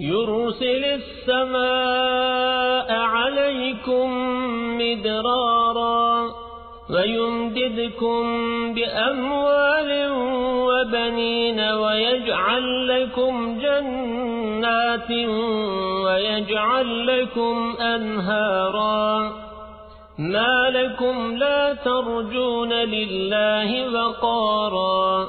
يرسل السماء عليكم مدرارا ويمددكم بأموال وبنين ويجعل لكم جنات ويجعل لكم أنهارا ما لكم لا ترجون لله وقارا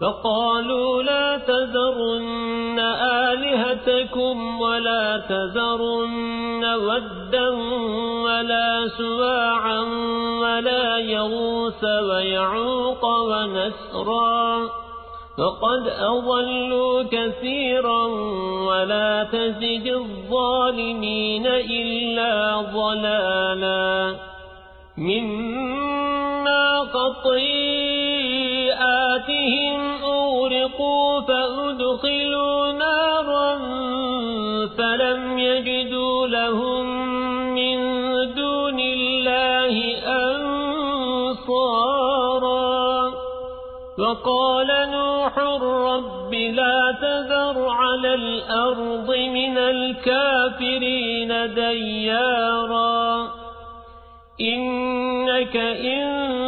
فقالوا لا تذرن آلهتكم ولا تذرن ودا ولا سواعا ولا يغوث ويعوق ونسرا فقد أضلوا كثيرا ولا تزد الظالمين إلا ضلالا مما قطيئاتهم أورقوا فأدخلوا نارا فلم يجدوا لهم من دون الله أنصارا. وقال نوح رب لا تذر على الأرض من الكافرين ديارا. إنك إن